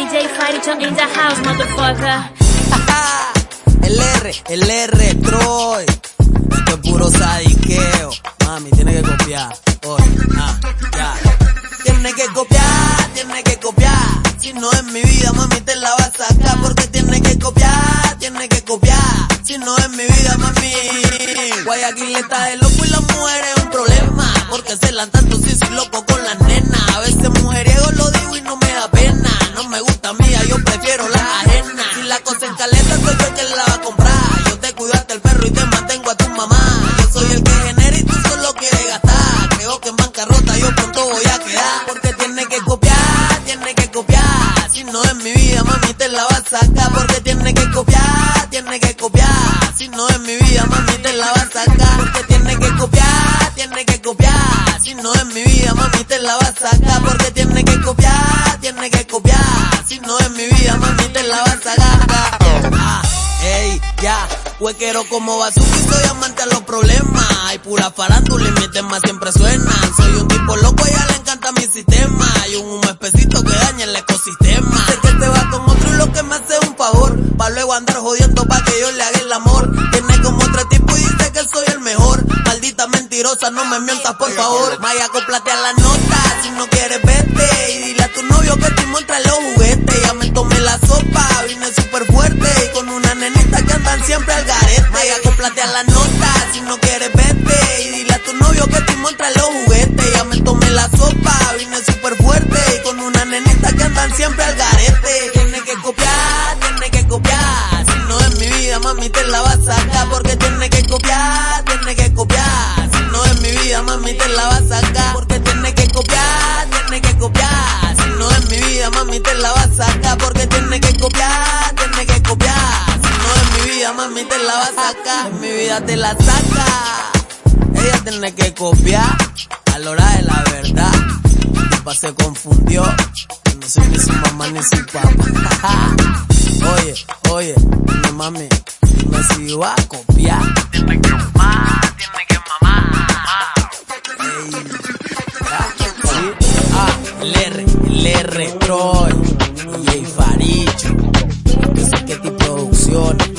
DJ in the house, motherfucker. el R, el R, Troy. Esto es puro sadiqueo. Mami, tiene que copiar. Ah. Tiene que copiar, tiene que copiar. Si no es mi vida, mami, te la vas a sacar. Porque tiene que copiar, tiene que copiar. Si no es mi vida, mami. Guayaquil está de loco y las mujeres es un problema. Porque se la tanto si soy loco con las nenas. A veces mujeriego lo digo y no me la cosa en caleta, soy yo que la va a comprar. Yo te cuido hasta el perro y te mantengo a tu mamá. Yo soy el que genera y tú solo quieres gastar. Creo que en bancarrota yo pronto voy a quedar. Porque tiene que copiar, tiene que copiar. Si no es mi vida, mami, te la vas a sacar. Porque tiene que copiar, tiene que copiar. Si no es mi vida, mami, te la vas a sacar. Porque tiene que copiar, tiene que copiar. Si no es mi vida, mami, te la vas a sacar. Porque tiene que copiar, tiene que copiar. Si no es mi vida, mami, te la vas a sacar. Ya. Huequero como Bazooki, soy amante a los problemas. Hay pura farándula y mis temas siempre suenan. Soy un tipo loco, a ella le encanta mi sistema. Hay un humo espesito que daña el ecosistema. Sé que te va con otro y lo que me hace es un favor. Pa' luego andar jodiendo pa' que yo le haga el amor. Tiene como otro tipo y dice que soy el mejor. Maldita mentirosa, no me mientas por favor. Maya, acoplate a la nota si no quieres vete. Y dile a tu novio que te muestra los juguetes. Ya me tomé la sopa, vine súper garete. Maya, acoplate a la nota si no quieres vete. Y dile a tu novio que te muestra los juguetes. Ya me tomé la sopa, vine súper fuerte. Y con una nenita que andan siempre al garete. Tiene que copiar, tiene que copiar. Si no es mi vida, mami, te la vas a sacar. Porque tiene que copiar, tiene que copiar. Si no es mi vida, mami, te la vas a sacar. Porque tiene que copiar, tiene que copiar. Si no es mi vida, mami, te la vas a sacar. Mami, te la vas a sacar. En mi vida te la saca. Ella tiene que copiar a la hora de la verdad. Mi papá se confundió. No soy ni su mamá ni su papá. oye, oye, dime mami, dime si va a copiar. Tiene que mamar, tiene que mamar. Ey, ah, sí, ah, el R, el R, Troy, DJ Faricho, que sé que ti producciones.